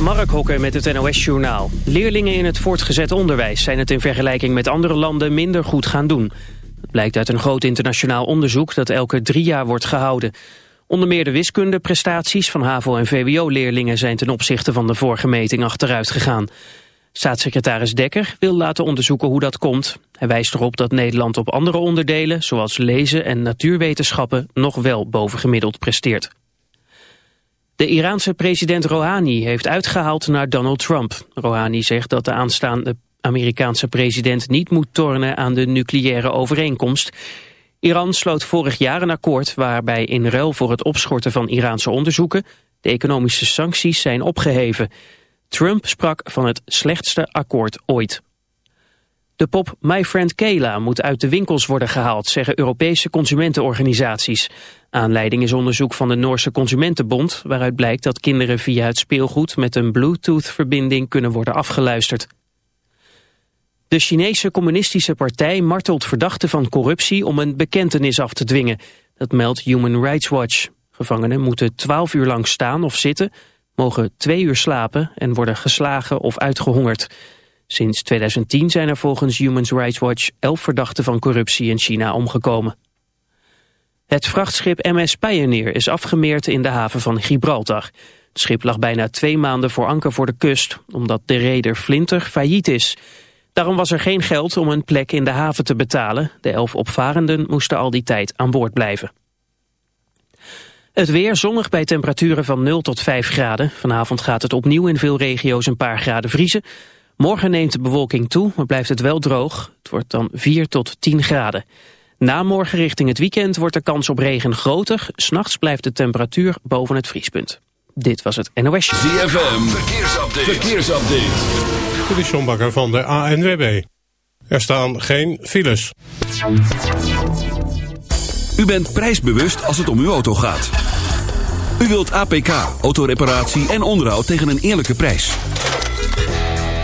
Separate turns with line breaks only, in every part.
Mark Hokker met het NOS-journaal. Leerlingen in het voortgezet onderwijs zijn het in vergelijking met andere landen minder goed gaan doen. Het blijkt uit een groot internationaal onderzoek dat elke drie jaar wordt gehouden. Onder meer de wiskundeprestaties van HAVO- en VWO-leerlingen zijn ten opzichte van de vorige meting achteruit gegaan. Staatssecretaris Dekker wil laten onderzoeken hoe dat komt. Hij wijst erop dat Nederland op andere onderdelen, zoals lezen en natuurwetenschappen, nog wel bovengemiddeld presteert. De Iraanse president Rouhani heeft uitgehaald naar Donald Trump. Rouhani zegt dat de aanstaande Amerikaanse president niet moet tornen aan de nucleaire overeenkomst. Iran sloot vorig jaar een akkoord waarbij in ruil voor het opschorten van Iraanse onderzoeken de economische sancties zijn opgeheven. Trump sprak van het slechtste akkoord ooit. De pop My Friend Kayla moet uit de winkels worden gehaald, zeggen Europese consumentenorganisaties. Aanleiding is onderzoek van de Noorse Consumentenbond, waaruit blijkt dat kinderen via het speelgoed met een Bluetooth-verbinding kunnen worden afgeluisterd. De Chinese communistische partij martelt verdachten van corruptie om een bekentenis af te dwingen. Dat meldt Human Rights Watch. Gevangenen moeten 12 uur lang staan of zitten, mogen twee uur slapen en worden geslagen of uitgehongerd. Sinds 2010 zijn er volgens Human Rights Watch elf verdachten van corruptie in China omgekomen. Het vrachtschip MS Pioneer is afgemeerd in de haven van Gibraltar. Het schip lag bijna twee maanden voor anker voor de kust, omdat de reder Flinter failliet is. Daarom was er geen geld om een plek in de haven te betalen. De elf opvarenden moesten al die tijd aan boord blijven. Het weer zonnig bij temperaturen van 0 tot 5 graden. Vanavond gaat het opnieuw in veel regio's een paar graden vriezen. Morgen neemt de bewolking toe, maar blijft het wel droog. Het wordt dan 4 tot 10 graden. Na morgen richting het weekend wordt de kans op regen groter. S'nachts blijft de temperatuur boven het vriespunt. Dit was het NOS.
ZFM, verkeersupdate. verkeersupdate.
De Sjombakker van de ANWB. Er staan geen files.
U bent prijsbewust als het om uw auto gaat. U wilt APK, autoreparatie en onderhoud tegen een eerlijke prijs.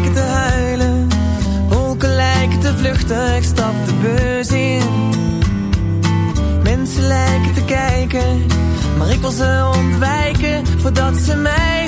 Lijken te huilen. Wolken lijken te vluchten. Ik stap de bus in. Mensen lijken te kijken. Maar ik wil ze ontwijken voordat ze mij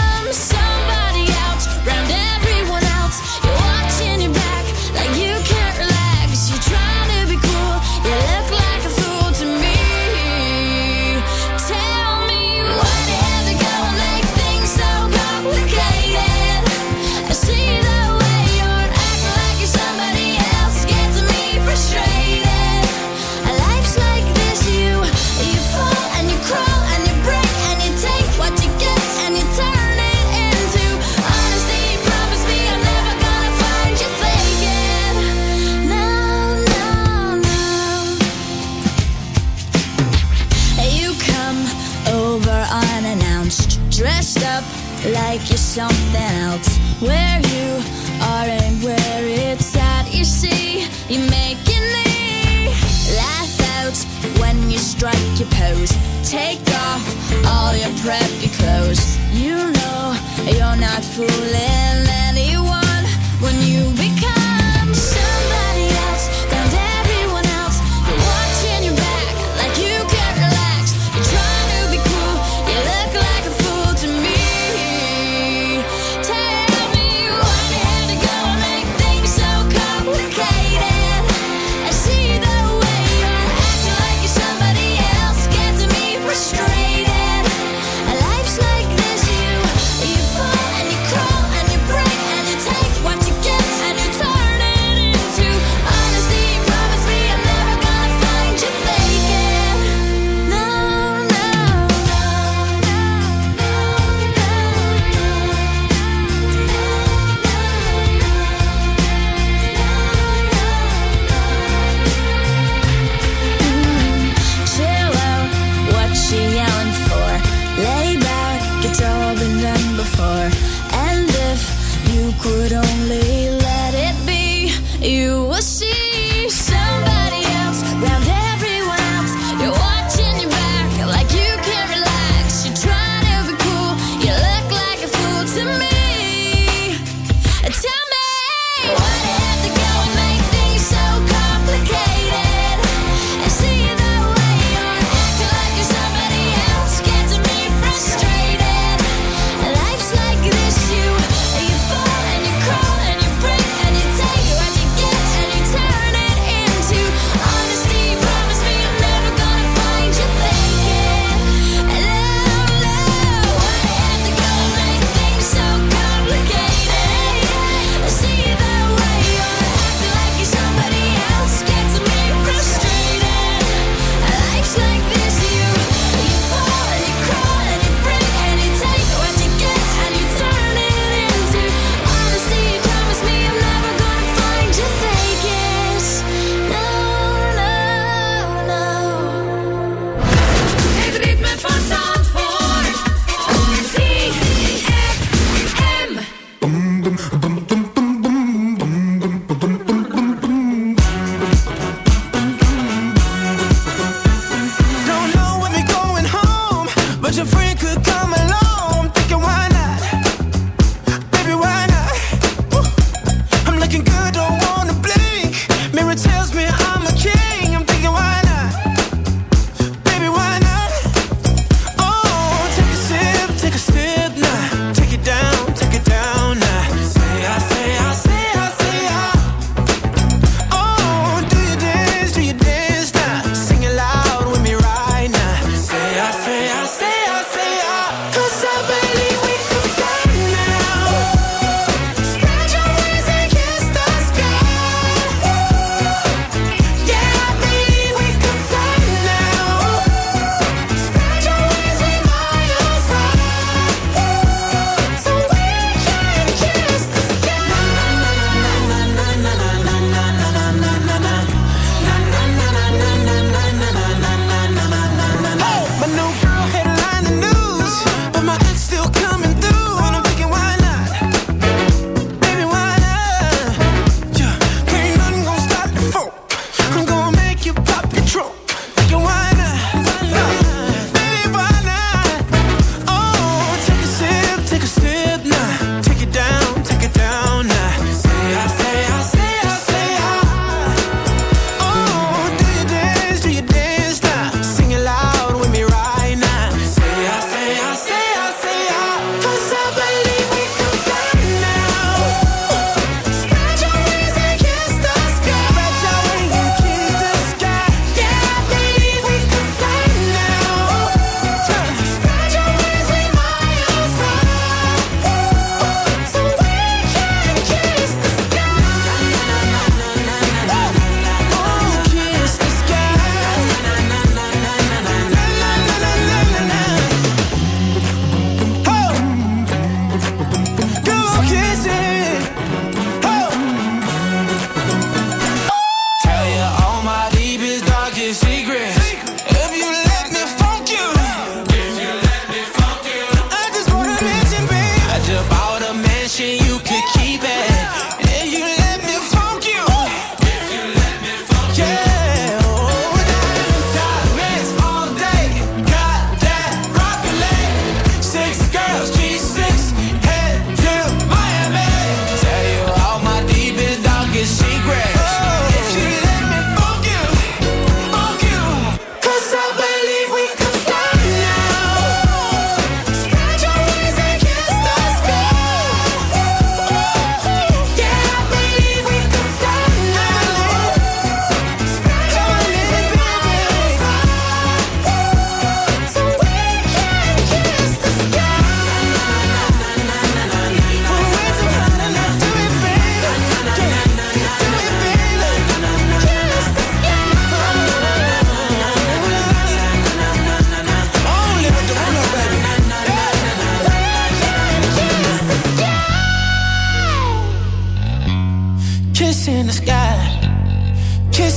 something else. Where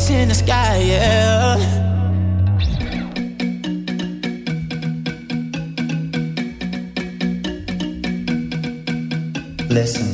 kiss in the sky, yeah.
Listen,